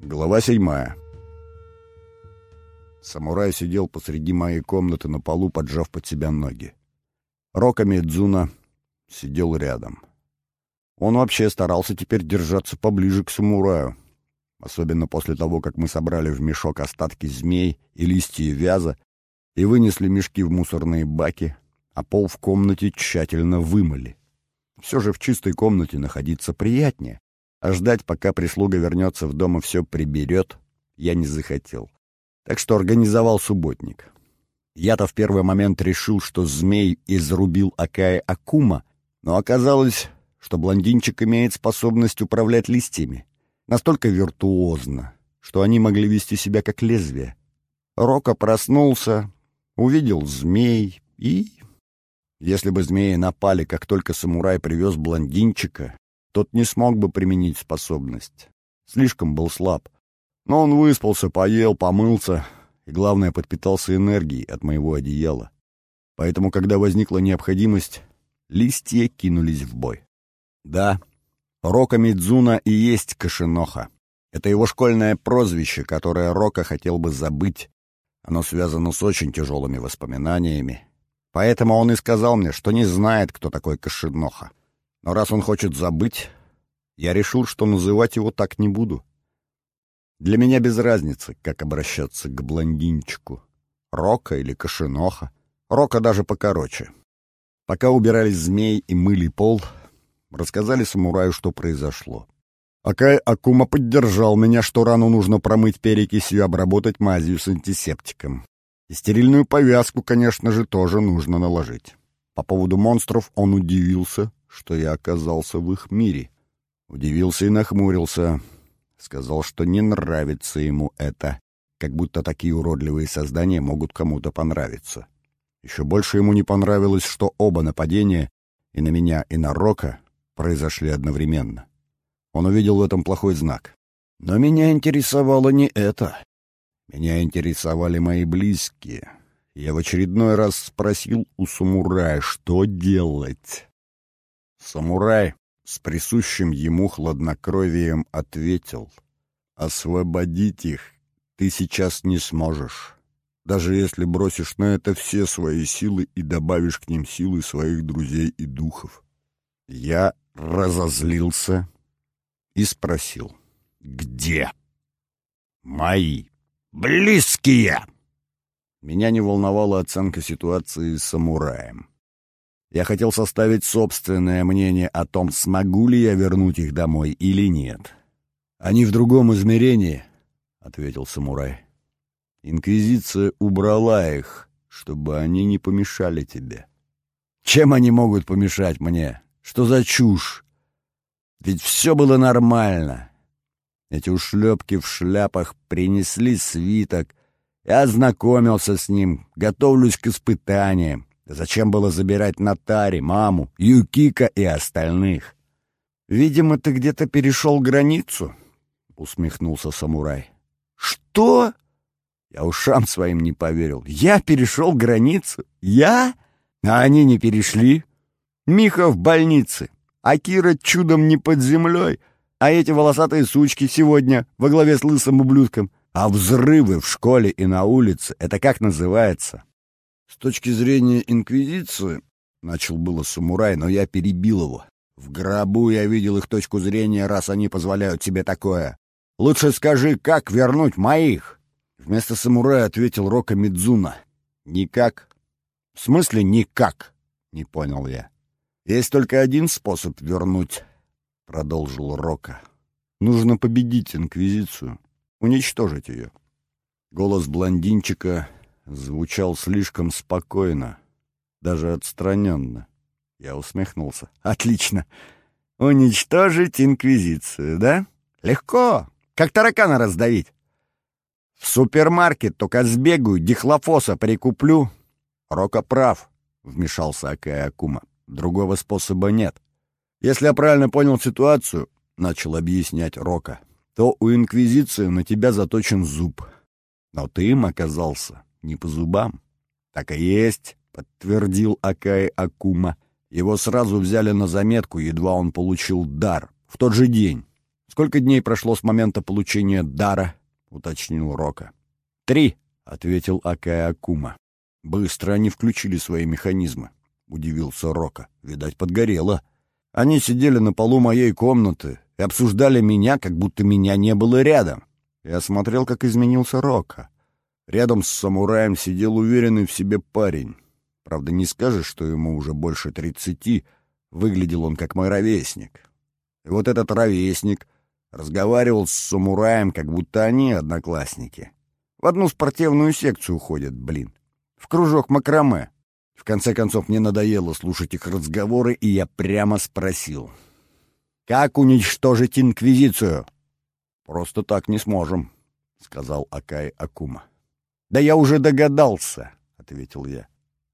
Глава седьмая. Самурай сидел посреди моей комнаты на полу, поджав под себя ноги. Рока Мидзуна сидел рядом. Он вообще старался теперь держаться поближе к самураю, особенно после того, как мы собрали в мешок остатки змей и листья вяза и вынесли мешки в мусорные баки, а пол в комнате тщательно вымыли. Все же в чистой комнате находиться приятнее, а ждать, пока прислуга вернется в дом и все приберет, я не захотел. Так что организовал субботник. Я-то в первый момент решил, что змей изрубил Акая Акума, но оказалось, что блондинчик имеет способность управлять листьями. Настолько виртуозно, что они могли вести себя как лезвие. Рока проснулся, увидел змей и... Если бы змеи напали, как только самурай привез блондинчика, тот не смог бы применить способность. Слишком был слаб. Но он выспался, поел, помылся и, главное, подпитался энергией от моего одеяла. Поэтому, когда возникла необходимость, листья кинулись в бой. Да, Рока Мидзуна и есть Кашиноха. Это его школьное прозвище, которое Рока хотел бы забыть. Оно связано с очень тяжелыми воспоминаниями. Поэтому он и сказал мне, что не знает, кто такой Кашиноха. Но раз он хочет забыть, я решил, что называть его так не буду. Для меня без разницы, как обращаться к блондинчику. Рока или Кашиноха. Рока даже покороче. Пока убирались змей и мыли пол, рассказали самураю, что произошло. Акай Акума поддержал меня, что рану нужно промыть перекисью и обработать мазью с антисептиком. И стерильную повязку, конечно же, тоже нужно наложить. По поводу монстров он удивился, что я оказался в их мире. Удивился и нахмурился. Сказал, что не нравится ему это, как будто такие уродливые создания могут кому-то понравиться. Еще больше ему не понравилось, что оба нападения, и на меня, и на Рока, произошли одновременно. Он увидел в этом плохой знак. Но меня интересовало не это. Меня интересовали мои близкие. Я в очередной раз спросил у самурая, что делать. Самурай с присущим ему хладнокровием ответил. «Освободить их ты сейчас не сможешь, даже если бросишь на это все свои силы и добавишь к ним силы своих друзей и духов». Я разозлился и спросил. «Где?» «Мои близкие!» Меня не волновала оценка ситуации с самураем. Я хотел составить собственное мнение о том, смогу ли я вернуть их домой или нет. «Они в другом измерении», — ответил самурай. «Инквизиция убрала их, чтобы они не помешали тебе». «Чем они могут помешать мне? Что за чушь? Ведь все было нормально. Эти ушлепки в шляпах принесли свиток. Я ознакомился с ним, готовлюсь к испытаниям. Зачем было забирать Натари, маму, Юкика и остальных? «Видимо, ты где-то перешел границу», — усмехнулся самурай. «Что?» Я ушам своим не поверил. «Я перешел границу? Я? А они не перешли. Миха в больнице, Акира чудом не под землей, а эти волосатые сучки сегодня во главе с лысым ублюдком. А взрывы в школе и на улице — это как называется? С точки зрения Инквизиции, начал было самурай, но я перебил его. В гробу я видел их точку зрения, раз они позволяют себе такое. Лучше скажи, как вернуть моих? Вместо самурая ответил Рока Мидзуна. Никак. В смысле никак? Не понял я. Есть только один способ вернуть, продолжил Рока. Нужно победить Инквизицию, уничтожить ее. Голос блондинчика звучал слишком спокойно, даже отстраненно. Я усмехнулся. «Отлично! Уничтожить Инквизицию, да? Легко! Как таракана раздавить! В супермаркет только сбегаю, дихлофоса прикуплю». «Рока прав», — вмешался Акая Акума. «Другого способа нет. Если я правильно понял ситуацию, — начал объяснять Рока, — то у Инквизиции на тебя заточен зуб. Но ты им оказался не по зубам. Так и есть, подтвердил Акай Акума. Его сразу взяли на заметку, едва он получил дар. В тот же день. «Сколько дней прошло с момента получения дара?» — уточнил Рока. «Три», — ответил Акая Акума. «Быстро они включили свои механизмы», — удивился Рока. «Видать, подгорело. Они сидели на полу моей комнаты и обсуждали меня, как будто меня не было рядом. Я смотрел, как изменился Рока. Рядом с самураем сидел уверенный в себе парень. Правда, не скажешь, что ему уже больше тридцати, выглядел он как мой ровесник. И вот этот ровесник разговаривал с самураем, как будто они одноклассники. В одну спортивную секцию ходят, блин. В кружок макраме. В конце концов, мне надоело слушать их разговоры, и я прямо спросил. «Как уничтожить Инквизицию?» «Просто так не сможем», — сказал Акай Акума. «Да я уже догадался», — ответил я.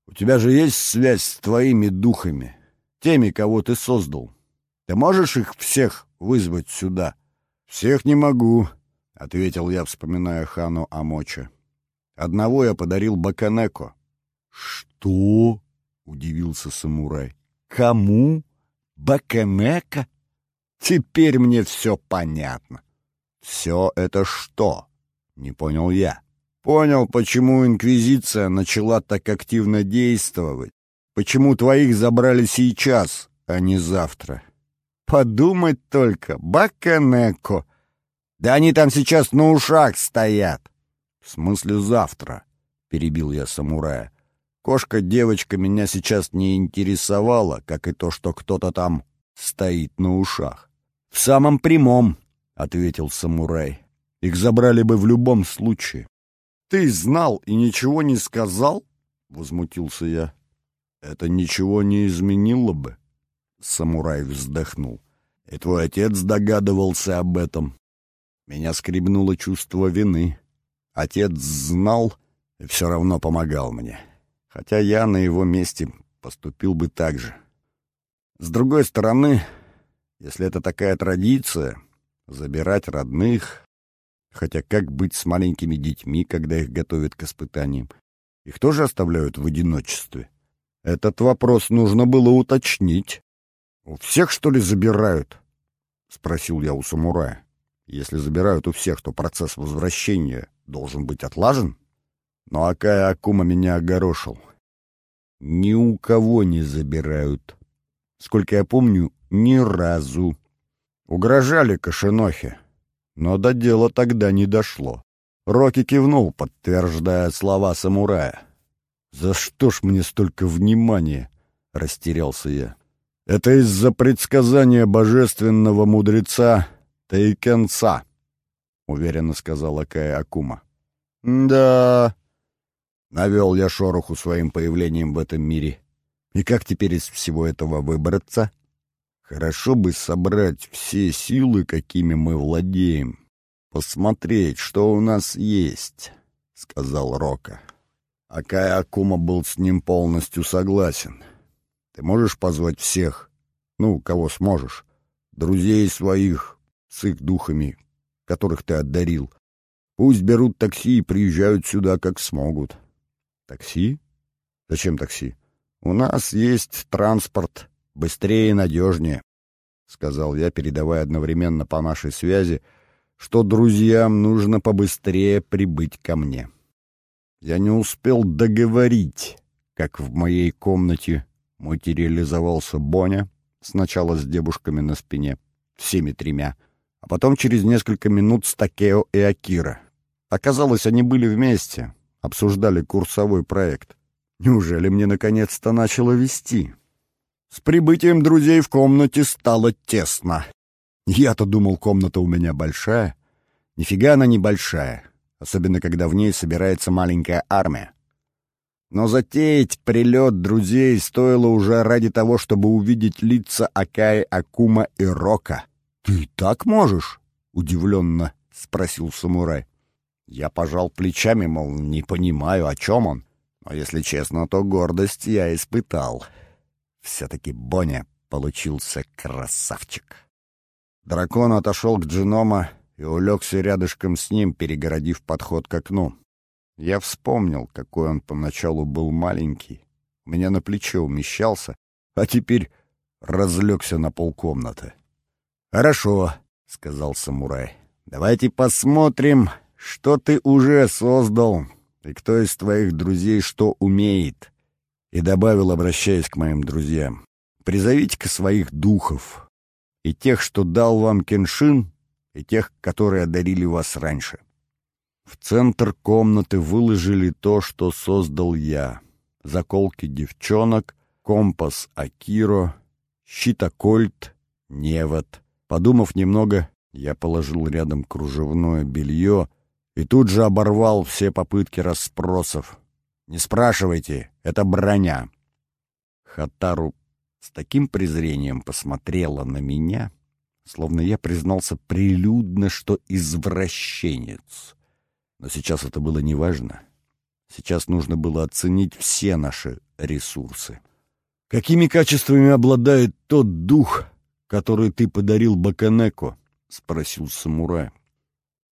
У тебя же есть связь с твоими духами, теми, кого ты создал. Ты можешь их всех вызвать сюда? Всех не могу, — ответил я, вспоминая Хану Амоча. Одного я подарил Баканеко. Что? — удивился самурай. Кому? Баканеко? Теперь мне все понятно. Все это что? Не понял я. Понял, почему Инквизиция начала так активно действовать. Почему твоих забрали сейчас, а не завтра. Подумать только, Баканеко. Да они там сейчас на ушах стоят. В смысле завтра, перебил я самурая. Кошка-девочка меня сейчас не интересовала, как и то, что кто-то там стоит на ушах. В самом прямом, ответил самурай. Их забрали бы в любом случае. «Ты знал и ничего не сказал?» — возмутился я. «Это ничего не изменило бы», — самурай вздохнул. «И твой отец догадывался об этом. Меня скребнуло чувство вины. Отец знал и все равно помогал мне. Хотя я на его месте поступил бы так же. С другой стороны, если это такая традиция — забирать родных, Хотя как быть с маленькими детьми, когда их готовят к испытаниям? Их тоже оставляют в одиночестве? Этот вопрос нужно было уточнить. «У всех, что ли, забирают?» — спросил я у самурая. «Если забирают у всех, то процесс возвращения должен быть отлажен?» Но Акая Акума меня огорошил. «Ни у кого не забирают. Сколько я помню, ни разу. Угрожали Кашинохе. Но до дела тогда не дошло. Рокки кивнул, подтверждая слова самурая. «За что ж мне столько внимания?» — растерялся я. «Это из-за предсказания божественного мудреца Тайкенца», — уверенно сказала Кая Акума. «Да...» — навел я шороху своим появлением в этом мире. «И как теперь из всего этого выбраться?» Хорошо бы собрать все силы, какими мы владеем. Посмотреть, что у нас есть, — сказал Рока. Акая Акума был с ним полностью согласен. Ты можешь позвать всех, ну, кого сможешь, друзей своих, с их духами, которых ты отдарил. Пусть берут такси и приезжают сюда, как смогут. Такси? Зачем такси? У нас есть транспорт, быстрее и надежнее, — сказал я, передавая одновременно по нашей связи, что друзьям нужно побыстрее прибыть ко мне. Я не успел договорить, как в моей комнате материализовался Боня, сначала с девушками на спине, всеми тремя, а потом через несколько минут с Такео и Акира. Оказалось, они были вместе, обсуждали курсовой проект. Неужели мне наконец-то начало вести? С прибытием друзей в комнате стало тесно. Я-то думал, комната у меня большая. Нифига она не большая, особенно когда в ней собирается маленькая армия. Но затеять прилет друзей стоило уже ради того, чтобы увидеть лица Акаи, Акума и Рока. «Ты так можешь?» — удивленно спросил самурай. Я пожал плечами, мол, не понимаю, о чем он. Но, если честно, то гордость я испытал. Все-таки Боня получился красавчик. Дракон отошел к Джинома и улегся рядышком с ним, перегородив подход к окну. Я вспомнил, какой он поначалу был маленький. У меня на плече умещался, а теперь разлегся на полкомнаты. «Хорошо», — сказал самурай. «Давайте посмотрим, что ты уже создал и кто из твоих друзей что умеет». И добавил, обращаясь к моим друзьям. «Призовите-ка своих духов, и тех, что дал вам Кеншин, и тех, которые одарили вас раньше». В центр комнаты выложили то, что создал я. Заколки девчонок, компас Акиро, щитокольт, невод. Подумав немного, я положил рядом кружевное белье и тут же оборвал все попытки расспросов. «Не спрашивайте, это броня». Хатару с таким презрением посмотрела на меня, словно я признался прилюдно, что извращенец. Но сейчас это было неважно. Сейчас нужно было оценить все наши ресурсы. «Какими качествами обладает тот дух, который ты подарил Баканеко?» — спросил самурай.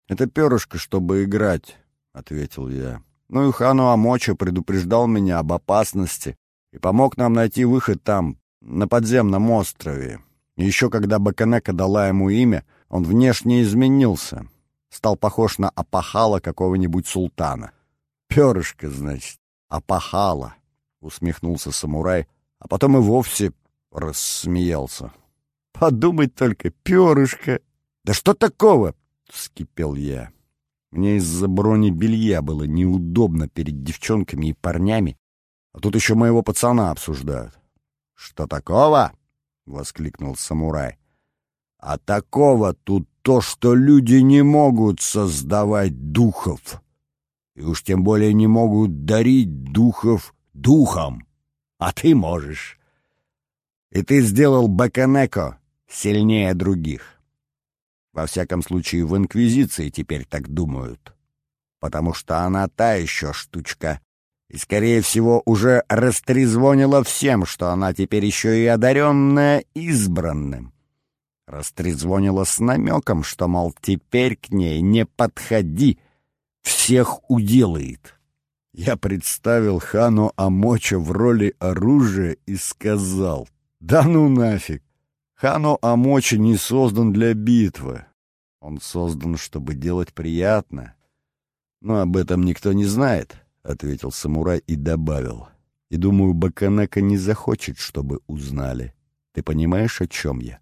«Это перышко, чтобы играть», — ответил я. «Ну и Хану Амочо предупреждал меня об опасности и помог нам найти выход там, на подземном острове. Еще когда Баканека дала ему имя, он внешне изменился, стал похож на опахала какого-нибудь султана. «Перышко, значит, опахала», — усмехнулся самурай, а потом и вовсе рассмеялся. «Подумать только, перышко! Да что такого?» — вскипел я. Мне из-за бронебелья было неудобно перед девчонками и парнями, а тут еще моего пацана обсуждают. «Что такого?» — воскликнул самурай. «А такого тут то, что люди не могут создавать духов, и уж тем более не могут дарить духов духом, а ты можешь. И ты сделал Баканеко сильнее других. Во всяком случае, в Инквизиции теперь так думают, потому что она та еще штучка, и, скорее всего, уже растрезвонила всем, что она теперь еще и одаренная избранным. Растрезвонила с намеком, что, мол, теперь к ней не подходи, всех уделает. Я представил хану Амоча в роли оружия и сказал, «Да ну нафиг! Хану Амоча не создан для битвы. Он создан, чтобы делать приятно. Но об этом никто не знает». — ответил самурай и добавил. «И думаю, Баканека не захочет, чтобы узнали. Ты понимаешь, о чем я?»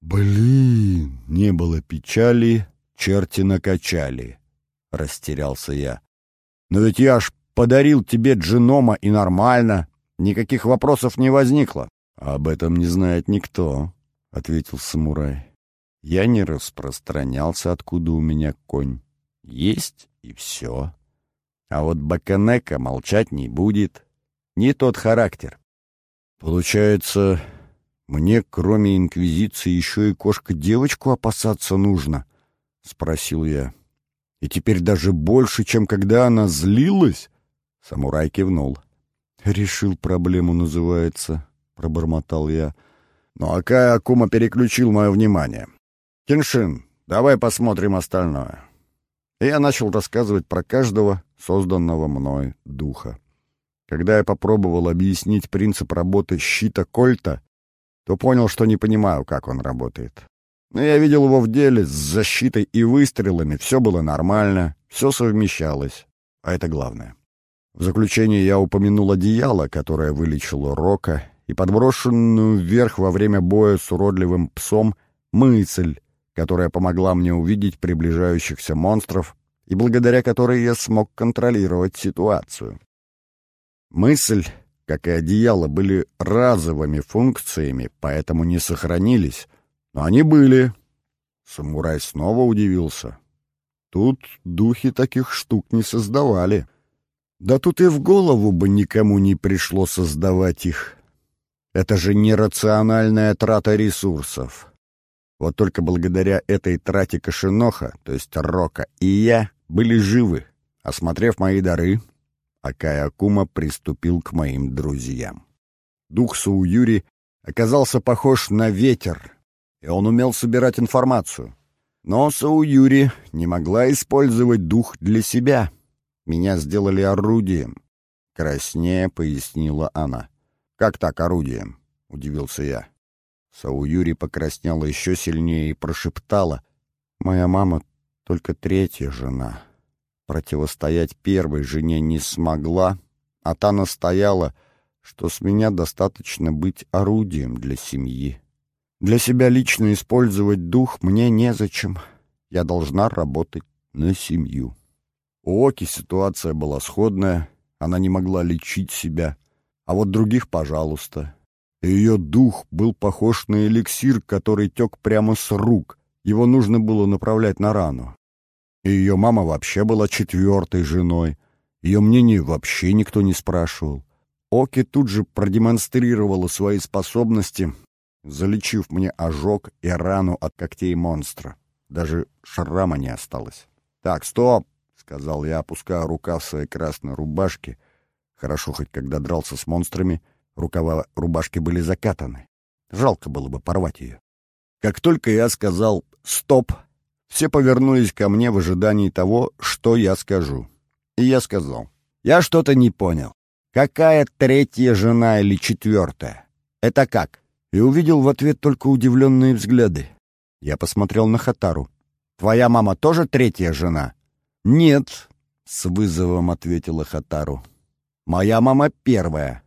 «Блин, не было печали, черти накачали», — растерялся я. «Но ведь я ж подарил тебе дженома и нормально, никаких вопросов не возникло». «Об этом не знает никто», — ответил самурай. «Я не распространялся, откуда у меня конь. Есть и все». А вот Баканека молчать не будет. Не тот характер. Получается, мне, кроме Инквизиции, еще и кошка-девочку опасаться нужно? Спросил я. И теперь даже больше, чем когда она злилась? Самурай кивнул. «Решил проблему, называется», — пробормотал я. «Ну, а Кай Акума переключил мое внимание. Кеншин, давай посмотрим остальное». И я начал рассказывать про каждого, созданного мной духа. Когда я попробовал объяснить принцип работы щита Кольта, то понял, что не понимаю, как он работает. Но я видел его в деле с защитой и выстрелами, все было нормально, все совмещалось, а это главное. В заключение я упомянул одеяло, которое вылечило Рока, и подброшенную вверх во время боя с уродливым псом мысль, которая помогла мне увидеть приближающихся монстров и благодаря которой я смог контролировать ситуацию. Мысль, как и одеяло, были разовыми функциями, поэтому не сохранились, но они были. Самурай снова удивился. Тут духи таких штук не создавали. Да тут и в голову бы никому не пришло создавать их. Это же нерациональная трата ресурсов. Вот только благодаря этой трате Кошеноха, то есть Рока, и я были живы. Осмотрев мои дары, Акая Акума приступил к моим друзьям. Дух Сауюри оказался похож на ветер, и он умел собирать информацию. Но Сауюри не могла использовать дух для себя. Меня сделали орудием. Краснее пояснила она. «Как так орудием?» — удивился я. Сауюри покраснела еще сильнее и прошептала. «Моя мама только третья жена. Противостоять первой жене не смогла, а та настояла, что с меня достаточно быть орудием для семьи. Для себя лично использовать дух мне незачем. Я должна работать на семью». У Оки ситуация была сходная, она не могла лечить себя, а вот других — пожалуйста. Ее дух был похож на эликсир, который тек прямо с рук. Его нужно было направлять на рану. И ее мама вообще была четвертой женой. Ее мнение вообще никто не спрашивал. Оки тут же продемонстрировала свои способности, залечив мне ожог и рану от когтей монстра. Даже шрама не осталось. «Так, стоп!» — сказал я, опуская рука в своей красной рубашке. Хорошо, хоть когда дрался с монстрами — Рукава рубашки были закатаны. Жалко было бы порвать ее. Как только я сказал «стоп», все повернулись ко мне в ожидании того, что я скажу. И я сказал «я что-то не понял. Какая третья жена или четвертая? Это как?» И увидел в ответ только удивленные взгляды. Я посмотрел на Хатару. «Твоя мама тоже третья жена?» «Нет», — с вызовом ответила Хатару. «Моя мама первая.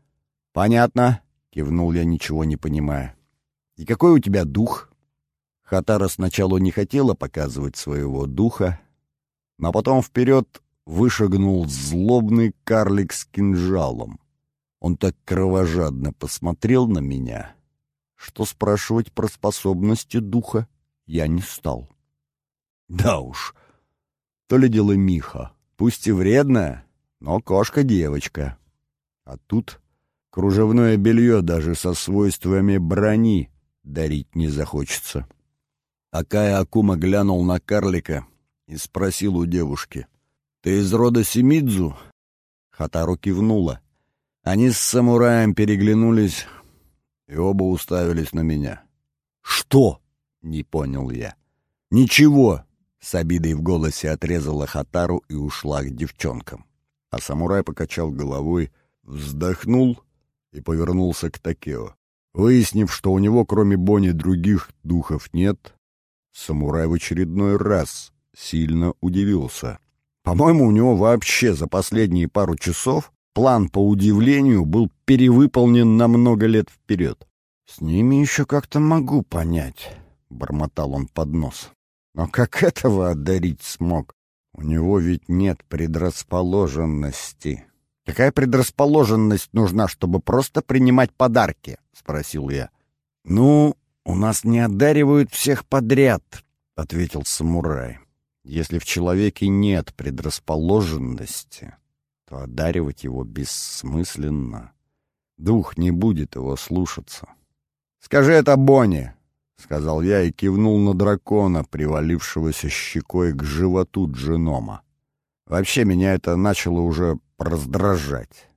«Понятно», — кивнул я, ничего не понимая. «И какой у тебя дух?» Хатара сначала не хотела показывать своего духа, но потом вперед вышагнул злобный карлик с кинжалом. Он так кровожадно посмотрел на меня, что спрашивать про способности духа я не стал. Да уж, то ли дело Миха, пусть и вредная, но кошка-девочка. А тут Кружевное белье даже со свойствами брони дарить не захочется. Акая Акума глянул на карлика и спросил у девушки. «Ты из рода Семидзу?» Хатару кивнула. Они с самураем переглянулись и оба уставились на меня. «Что?» — не понял я. «Ничего!» — с обидой в голосе отрезала Хатару и ушла к девчонкам. А самурай покачал головой, вздохнул и повернулся к Такео. Выяснив, что у него кроме Бони других духов нет, самурай в очередной раз сильно удивился. По-моему, у него вообще за последние пару часов план по удивлению был перевыполнен на много лет вперед. «С ними еще как-то могу понять», — бормотал он под нос. «Но как этого одарить смог? У него ведь нет предрасположенности». «Какая предрасположенность нужна, чтобы просто принимать подарки?» — спросил я. «Ну, у нас не одаривают всех подряд», — ответил самурай. «Если в человеке нет предрасположенности, то одаривать его бессмысленно. Дух не будет его слушаться». «Скажи это Бонни», — сказал я и кивнул на дракона, привалившегося щекой к животу дженома. Вообще меня это начало уже раздражать.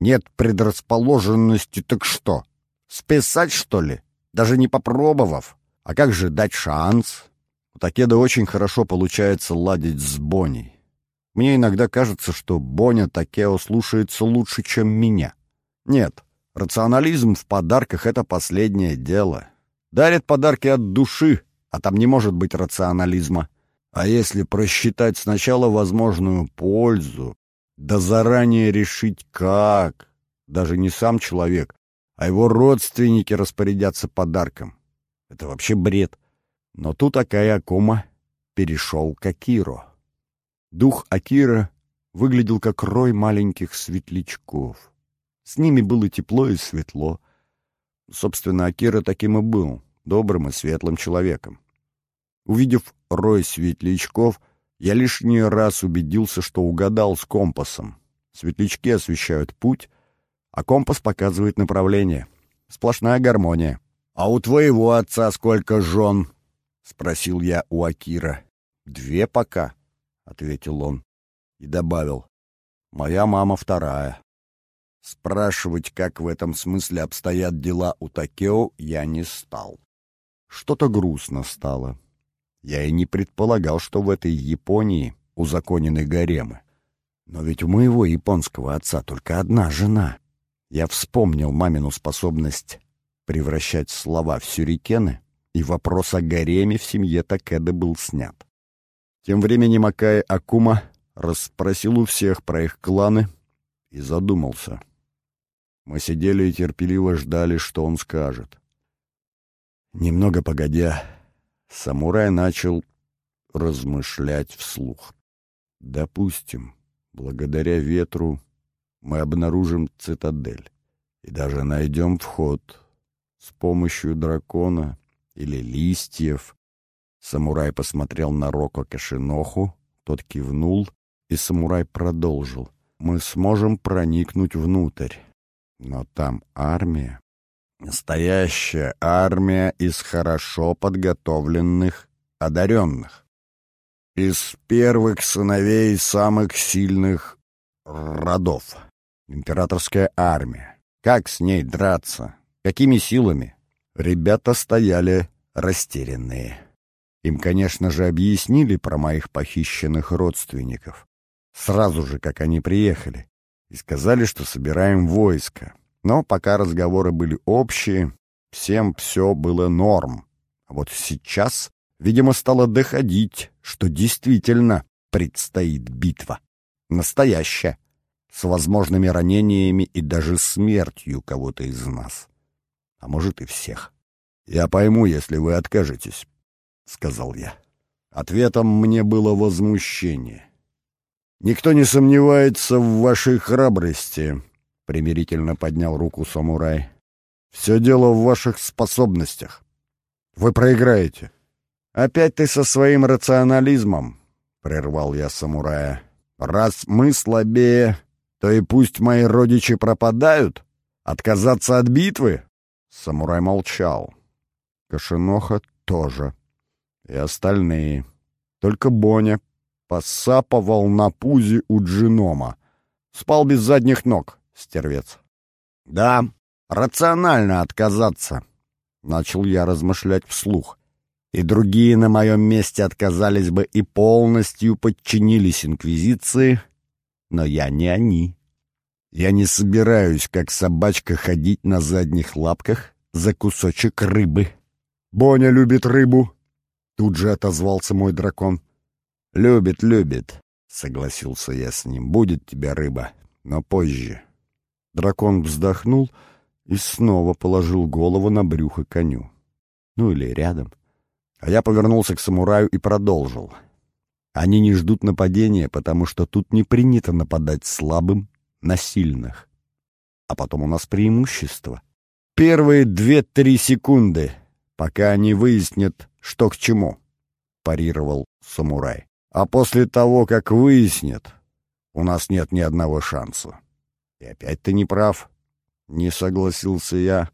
Нет предрасположенности, так что? Списать, что ли? Даже не попробовав. А как же дать шанс? У Такеда очень хорошо получается ладить с Боней. Мне иногда кажется, что Боня Такео слушается лучше, чем меня. Нет, рационализм в подарках — это последнее дело. Дарят подарки от души, а там не может быть рационализма. А если просчитать сначала возможную пользу, да заранее решить как. Даже не сам человек, а его родственники распорядятся подарком. Это вообще бред. Но тут Акая Акома перешел к Акиро. Дух Акира выглядел как рой маленьких светлячков. С ними было тепло и светло. Собственно, Акира таким и был, добрым и светлым человеком. Увидев рой светлячков, я лишний раз убедился, что угадал с компасом. Светлячки освещают путь, а компас показывает направление. Сплошная гармония. «А у твоего отца сколько жен?» — спросил я у Акира. «Две пока», — ответил он и добавил. «Моя мама вторая». Спрашивать, как в этом смысле обстоят дела у Такео, я не стал. Что-то грустно стало. Я и не предполагал, что в этой Японии узаконены гаремы. Но ведь у моего японского отца только одна жена. Я вспомнил мамину способность превращать слова в сюрикены, и вопрос о гареме в семье Такеда был снят. Тем временем Акая Акума расспросил у всех про их кланы и задумался. Мы сидели и терпеливо ждали, что он скажет. Немного погодя, самурай начал размышлять вслух. Допустим, благодаря ветру мы обнаружим цитадель и даже найдем вход с помощью дракона или листьев. Самурай посмотрел на Роко Кашиноху, тот кивнул, и самурай продолжил. Мы сможем проникнуть внутрь, но там армия. Настоящая армия из хорошо подготовленных, одаренных. Из первых сыновей самых сильных родов. Императорская армия. Как с ней драться? Какими силами? Ребята стояли растерянные. Им, конечно же, объяснили про моих похищенных родственников. Сразу же, как они приехали. И сказали, что собираем войско. Но пока разговоры были общие, всем все было норм. А вот сейчас, видимо, стало доходить, что действительно предстоит битва. Настоящая. С возможными ранениями и даже смертью кого-то из нас. А может и всех. «Я пойму, если вы откажетесь», — сказал я. Ответом мне было возмущение. «Никто не сомневается в вашей храбрости», примирительно поднял руку самурай. Все дело в ваших способностях. Вы проиграете. Опять ты со своим рационализмом, прервал я самурая. Раз мы слабее, то и пусть мои родичи пропадают. Отказаться от битвы? Самурай молчал. Кашиноха тоже. И остальные. Только Боня посапывал на пузе у джинома. Спал без задних ног стервец. «Да, рационально отказаться», — начал я размышлять вслух. «И другие на моем месте отказались бы и полностью подчинились Инквизиции, но я не они. Я не собираюсь, как собачка, ходить на задних лапках за кусочек рыбы». «Боня любит рыбу», — тут же отозвался мой дракон. «Любит, любит», — согласился я с ним. «Будет тебе рыба, но позже». Дракон вздохнул и снова положил голову на брюхо коню. Ну или рядом. А я повернулся к самураю и продолжил. Они не ждут нападения, потому что тут не принято нападать слабым на сильных. А потом у нас преимущество. Первые две-три секунды, пока они выяснят, что к чему, парировал самурай. А после того, как выяснят, у нас нет ни одного шанса. И опять ты не прав. Не согласился я.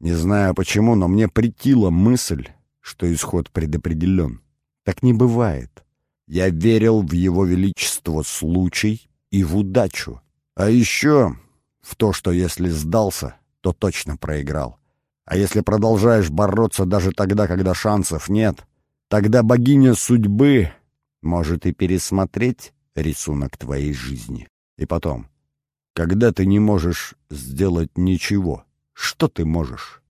Не знаю почему, но мне притила мысль, что исход предопределен. Так не бывает. Я верил в его величество случай и в удачу. А еще в то, что если сдался, то точно проиграл. А если продолжаешь бороться даже тогда, когда шансов нет, тогда богиня судьбы может и пересмотреть рисунок твоей жизни. И потом, когда ты не можешь сделать ничего, что ты можешь?